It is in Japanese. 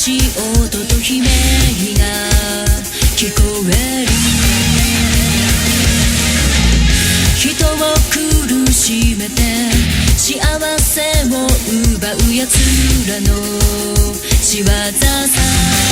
しい音と悲鳴が聞こえる。人を苦しめて幸せを奪う奴らの仕業さ。